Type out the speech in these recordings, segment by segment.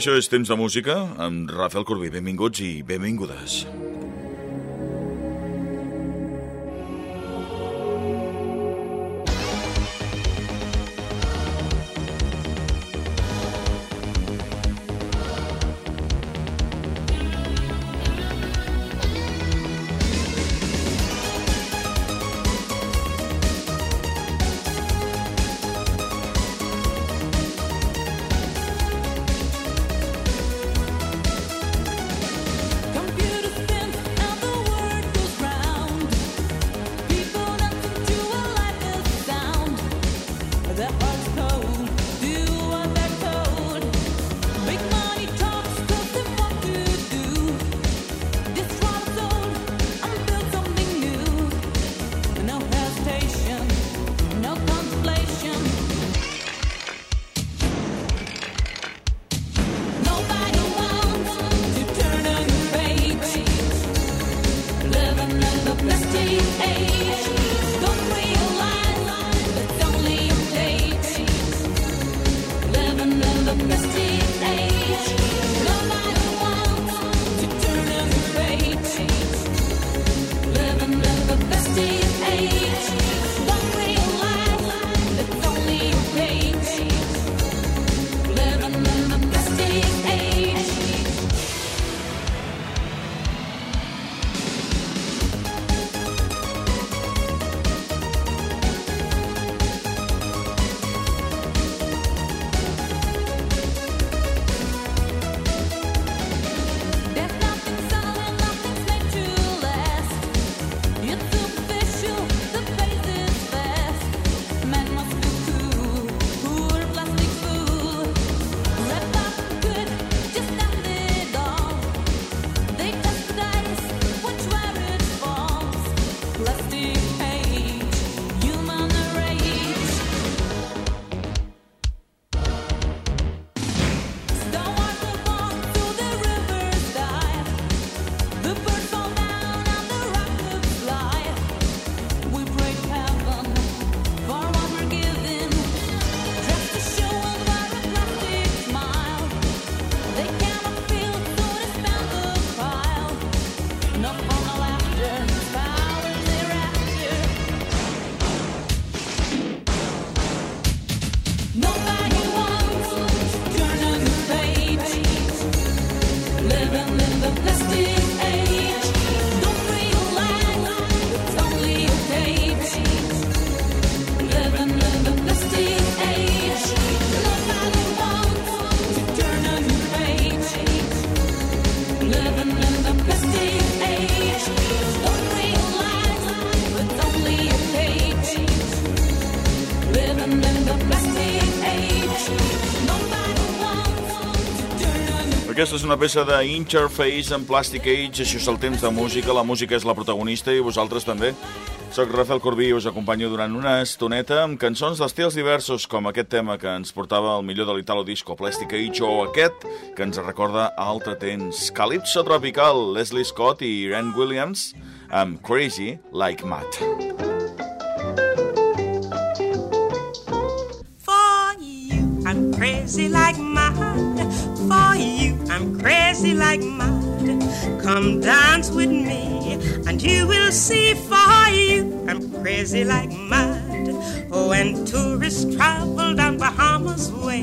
Això és Temps de Música amb Rafael Corbí. Benvinguts i benvingudes. Aquesta una peça d'Interface en Plastic Age, això és el temps de música, la música és la protagonista i vosaltres també. Soc Rafael Corbí i us acompanyo durant una estoneta amb cançons d'estils diversos, com aquest tema que ens portava el millor de l'Italo Disco, Plastic Age, o aquest que ens recorda altre temps, Calypso Tropical, Leslie Scott i Ren Williams, amb Crazy Like Matt. Crazy like mad. Come dance with me, and you will see. For you, I'm crazy like mad. Oh, when tourists travel down Bahamas way,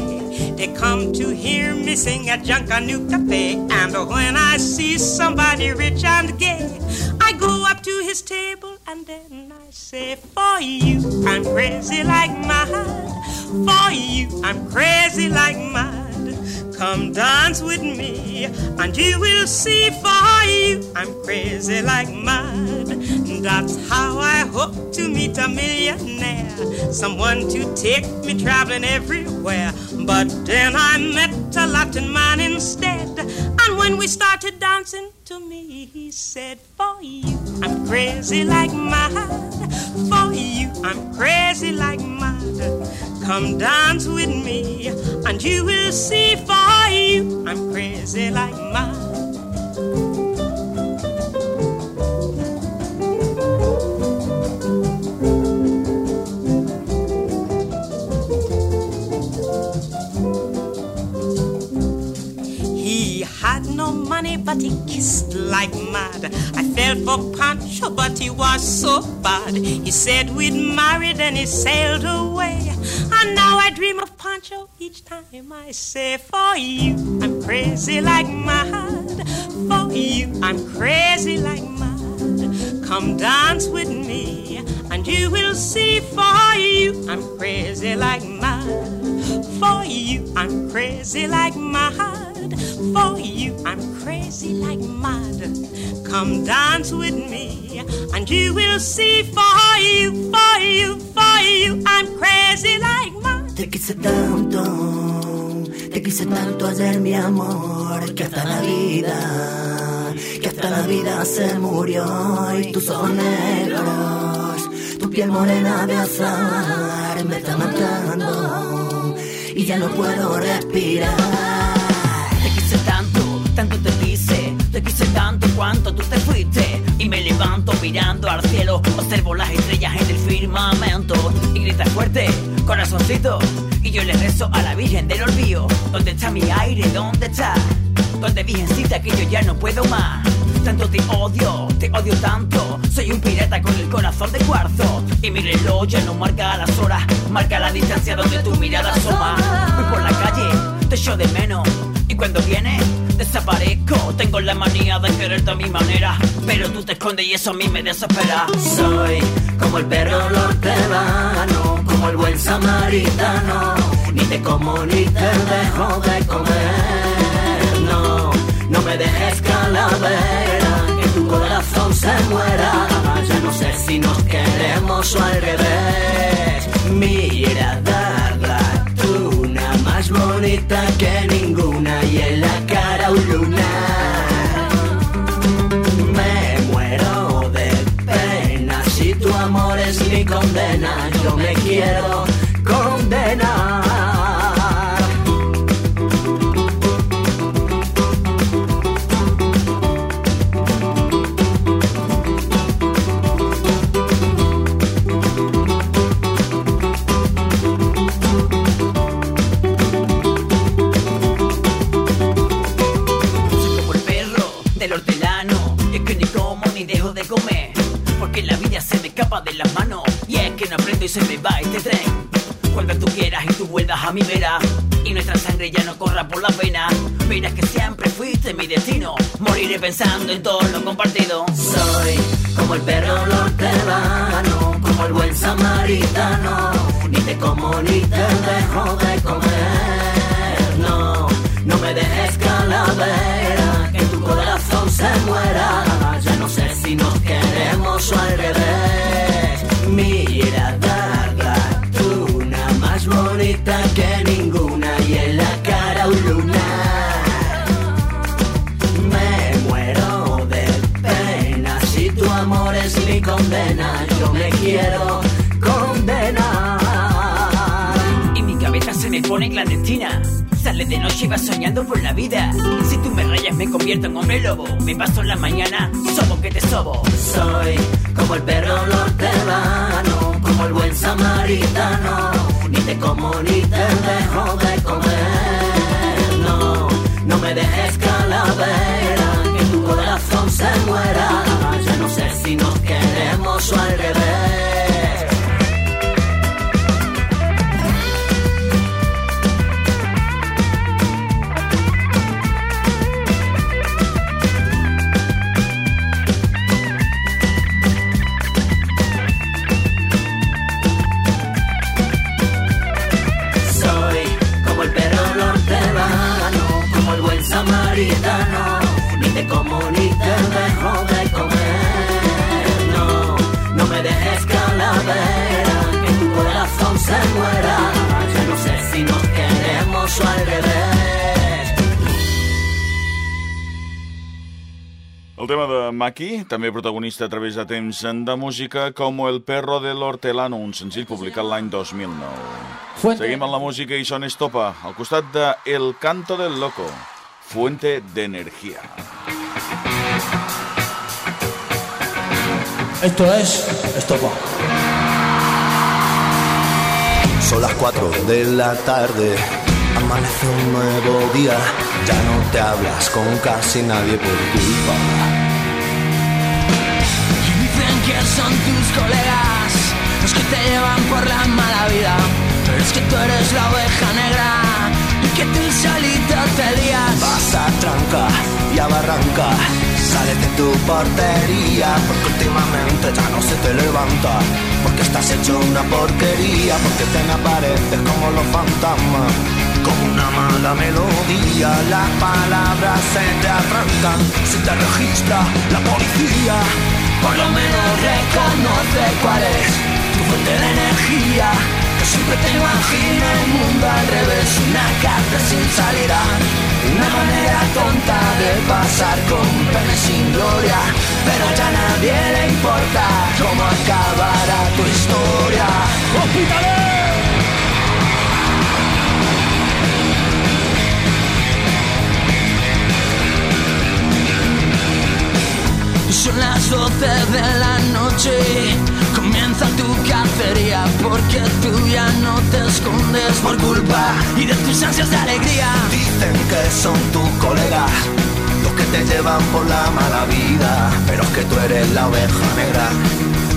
they come to hear me sing at Junkanoo Cafe. And oh, when I see somebody rich and gay, I go up to his table and then I say, For you, I'm crazy like mad. For you, I'm crazy like mad. Come dance with me, and you will see for you I'm crazy like mad. That's how I hope to meet a millionaire, someone to take me traveling everywhere. But then I met a Latin man instead, when we started dancing to me, he said, For you, I'm crazy like mad. For you, I'm crazy like mad. Come dance with me, and you will see for you I'm crazy like mad. But he kissed like mad. I fell for Pancho, but he was so bad. He said we'd married and he sailed away. And now I dream of Pancho each time I say, For you, I'm crazy like mad. For you, I'm crazy like mad. Come dance with me, and you will see. For you, I'm crazy like mad. For you, I'm crazy like mad. For you, I'm crazy like mad. Come dance with me, and you will see. For you, for you, for you, I'm crazy like mad. Te quise tanto, te quise tanto ayer, mi amor, que hasta la vida, que hasta la vida se murió y tus ojos negros, tu piel morena de azar me está matando y ya no puedo respirar. Tanto, te quise, te quise tanto cuanto tú te fuiste. Y me levanto mirando al cielo, observo las estrellas en el firmamento. Y grita fuerte, corazoncito. Y yo le rezo a la Virgen del Olvido. ¿Dónde está mi aire? ¿Dónde está? ¿Dónde virgencita que yo ya no puedo más? Tanto te odio, te odio tanto. Soy un pirata con el corazón de cuarzo. Y mi reloj ya no marca las horas, marca la distancia donde tu mirada asoma. Voy por la calle, te echo de menos. Y cuando viene, desaparezco. Tengo la manía de quererte a mi manera. Pero tú te escondes y eso a mí me desespera. Soy como el perro hortelano, como el buen samaritano. Ni te como ni te dejo de comer. No, no me dejes calavera, que tu corazón se muera. Ya no sé si nos queremos o al revés. Mira, darla tú, una más bonita que ninguna condena. Yo me quiero Pensando en todo lo compartido. Soy como el perro hortelano, como el buen samaritano. Ni te como ni te dejo de comer. No, no me dejes calavera, que tu corazón se muera. Ya no sé si nos queremos o al revés. Sale de noche y va soñando por la vida. Si tú me rayas, me convierto en hombre lobo. Me paso la mañana, sobo que te sobo. Soy como el perro hortelano, como el buen samaritano. Ni te como ni te dejo de comer. No, no me dejes calavera, que tu corazón se muera. Ya no sé si nos queremos o al. Maki, també protagonista a través de temps de música, com El perro del hortelano, un senzill publicat l'any 2009. Seguim amb la música i són Estopa, al costat de El canto del loco, fuente de energía. Esto es Estopa. Son las 4 de la tarde, Amanece un nuevo día, ya no te hablas con casi nadie por culpa. Son tus colegas los que te llevan por la mala vida. Pero es que tú eres la oveja negra y que tú solito te lías. Vas a tranca y a barranca, sales de tu portería, porque últimamente ya no se te levanta. Porque estás hecho una porquería, porque te me apareces como los fantasmas. Como una mala melodía, las palabras se te arrancan, si te registra la policía. Por lo menos reconoce cuál es tu fuente de energía. Que siempre te imagina el mundo al revés, una carta sin salida. Una manera tonta de pasar con pena sin gloria. Pero ya nadie le importa cómo acabará tu historia. Noche, comienza tu cacería porque tú ya no te escondes por culpa y de tus ansias de alegría. Dicen que son tus colegas los que te llevan por la mala vida, pero es que tú eres la oveja negra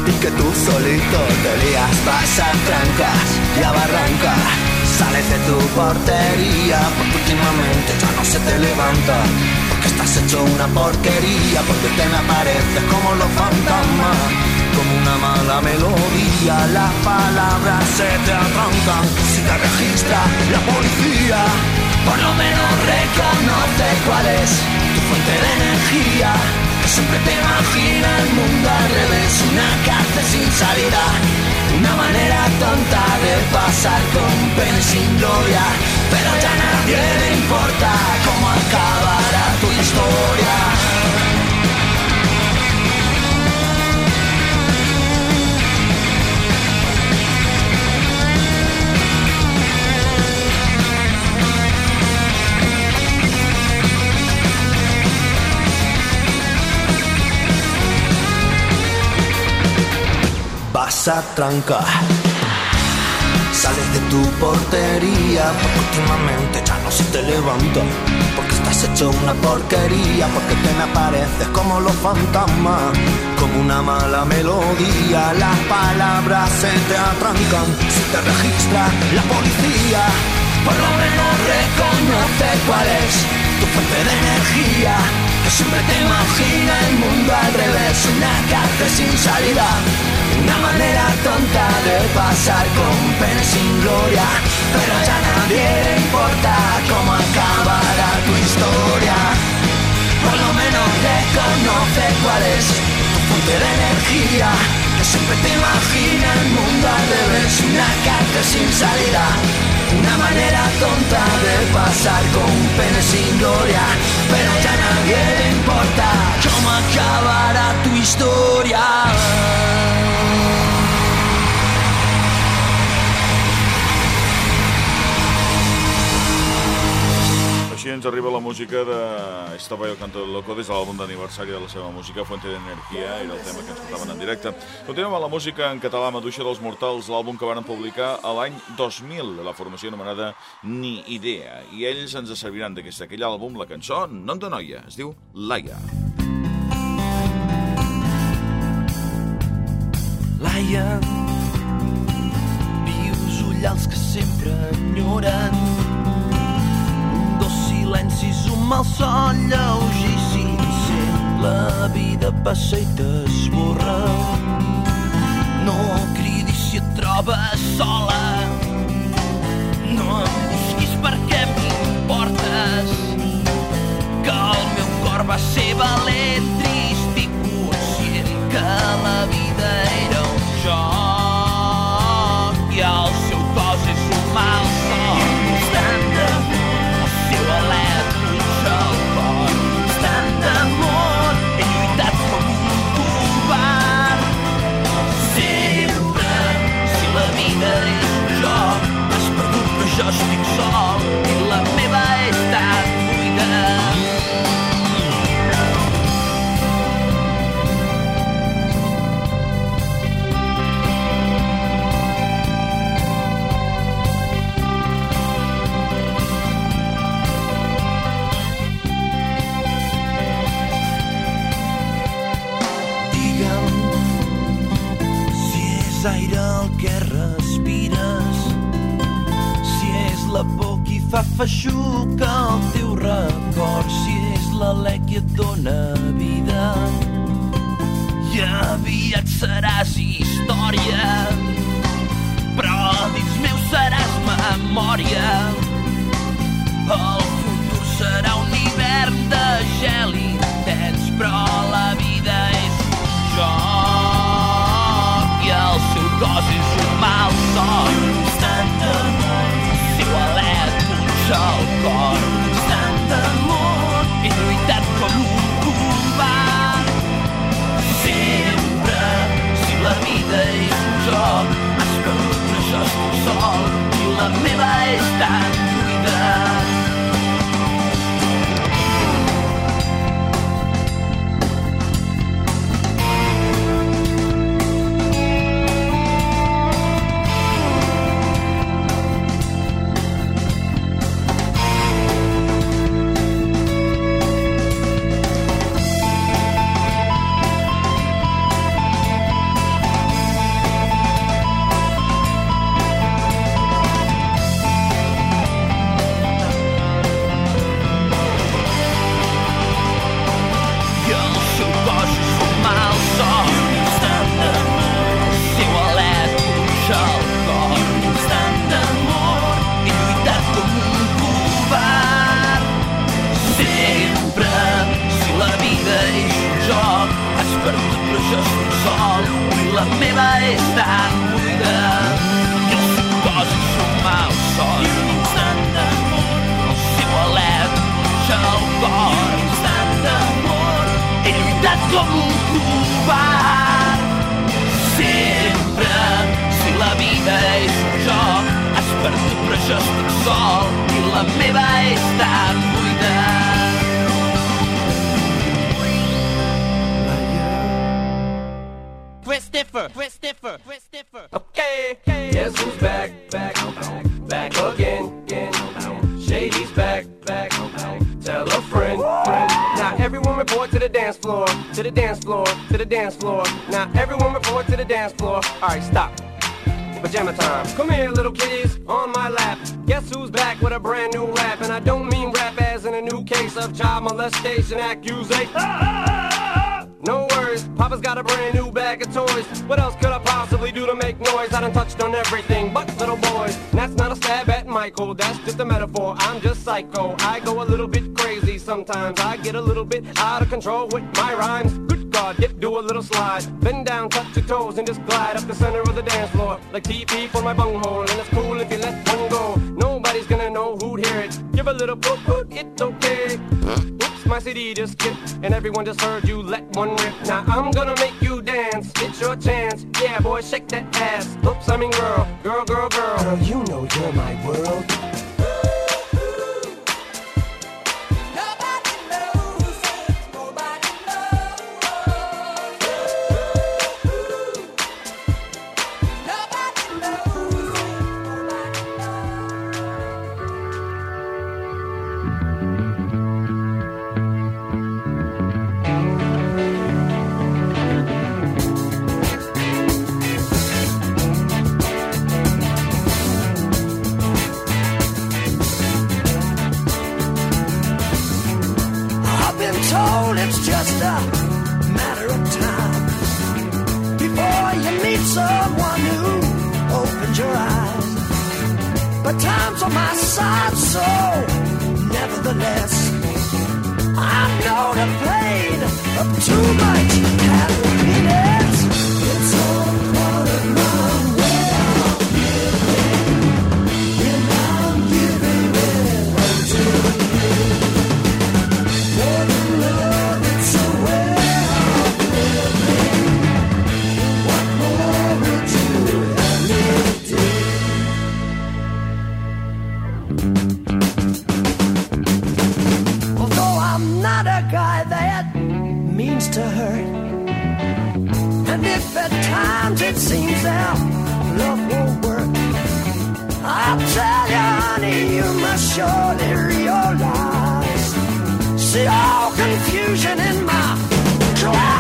y que tú solito te lías, vas a trancas y a barrancas, sales de tu portería porque últimamente ya no se te levanta. Porque estás hecho una porquería, porque te me apareces como los fantasmas, como una mala melodía, las palabras se te atrancan, si te registra la policía. Por lo menos reconoce cuál es tu fuente de energía. Siempre te imagina el mundo al revés, una cárcel sin salida. Una manera tonta de pasar con pena y sin gloria. Pero ya nadie le importa cómo acabará tu historia. Vas a trancar. Sales de tu portería porque últimamente ya no se te levanta. Porque estás hecho una porquería, porque te me apareces como los fantasmas, como una mala melodía. Las palabras se te atrancan si te registra la policía. Por lo menos reconoce cuál es tu fuente de energía. Que siempre te imagina el mundo al revés, una cárcel sin salida. Una manera tonta de pasar con pena y sin gloria. Pero ya nadie le importa cómo acabará tu historia. Por lo menos reconoce cuál es tu fuente de energía. Que siempre te imagina el mundo al revés, una cárcel sin salida. Una manera tonta de pasar con pena y sin gloria. Pero ya nadie le importa cómo acabará tu historia. Així ens arriba la música de Estaba yo canto loco des de l'àlbum d'aniversari de la seva música Fuente de Energía i del tema que ens portaven en directe. Continuem amb la música en català Maduixa dels Mortals, l'àlbum que van publicar a l'any 2000, de la formació anomenada Ni Idea. I ells ens serviran d'aquest aquell àlbum la cançó Nom de noia, es diu Laia. Laia, vius ullals que sempre enyoren silencis, un mal son lleuger i sincer. La vida passa i t'esborra. No cridis si et trobes sola. No em busquis perquè m'importes. Que el meu cor va ser valent, trist i conscient que la vida era un joc i el seu cos és un mal to the dance floor, to the dance floor. Now everyone report to the dance floor. All right, stop. Pajama time. Come here, little kitties, on my lap. Guess who's back with a brand new rap? And I don't mean rap as in a new case of child molestation accusation. No worries, Papa's got a brand new bag of toys. What else could I possibly do to make noise? I done touched on everything but little boys. And that's not a stab at Michael, that's just a metaphor. I'm just psycho. I go a little bit sometimes. I get a little bit out of control with my rhymes. Good God, dip, do a little slide. Bend down, touch your toes, and just glide up the center of the dance floor. Like TP for my bunghole. And it's cool if you let one go. Nobody's gonna know who'd hear it. Give a little poot poot, it's okay. Oops, my CD just skipped, and everyone just heard you let one rip. Now I'm gonna make you dance, it's your chance. Yeah, boy, shake that ass. Oops, I mean girl, girl, girl, girl. Girl, you know you're my world. Been told it's just a matter of time before you meet someone who opens your eyes. But time's on my side, so nevertheless, I know the pain of too much happiness. Guy that means to hurt, and if at times it seems that love won't work, I'll tell you, honey, you must surely realize. See all confusion in my cloudy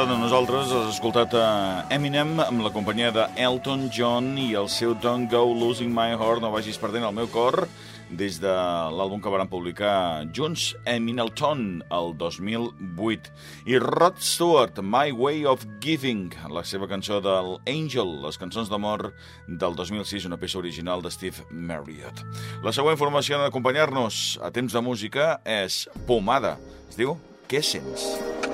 estat amb nosaltres has escoltat a Eminem amb la companyia de Elton John i el seu Don't Go Losing My Heart, no vagis perdent el meu cor, des de l'àlbum que van publicar junts Eminelton el 2008 i Rod Stewart, My Way of Giving la seva cançó del Angel les cançons d'amor del 2006 una peça original de Steve Marriott la següent formació d'acompanyar-nos a temps de música és Pomada es diu Què sents? Què sents?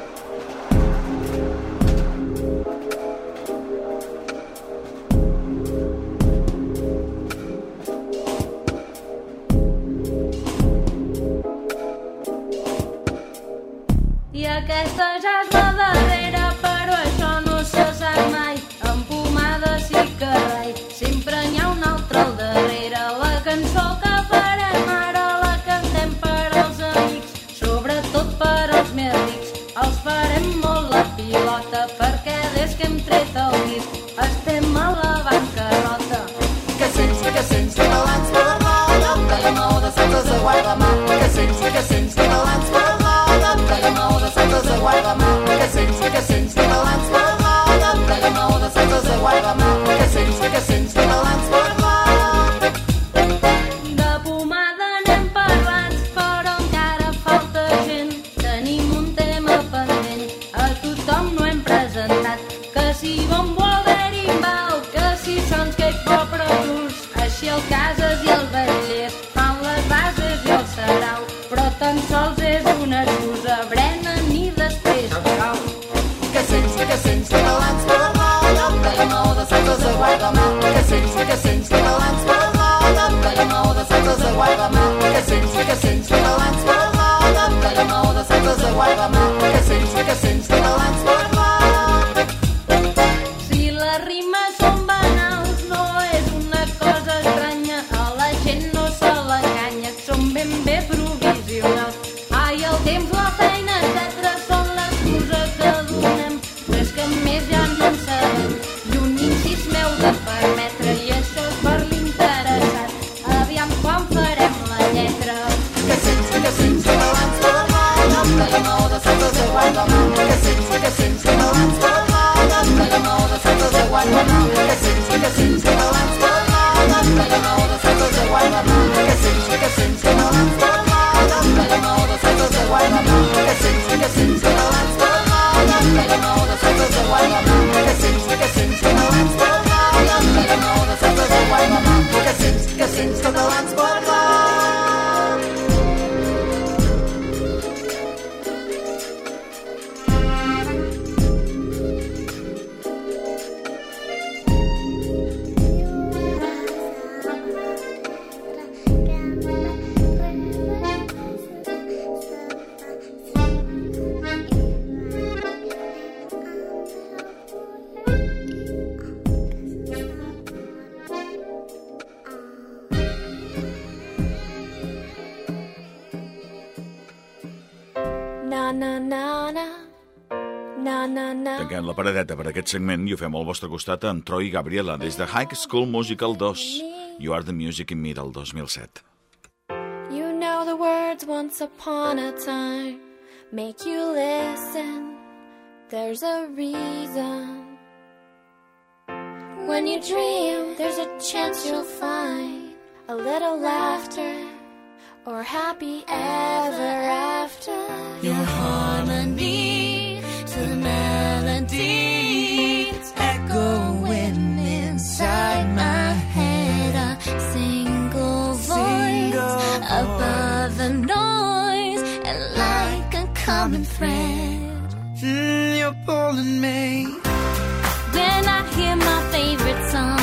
Tanquem la paradeta per aquest segment i ho fem al vostre costat amb Troy Gabriela des de High School Musical 2. You are the music in me del 2007. You know the words once upon a time make you listen. There's a reason. When you dream, there's a chance you'll find a little laughter or happy ever after. Your harmony to the melody. seeds echoing inside my head. A single voice above the noise and like a common thread. Mm, you're pulling me when I hear my favorite song.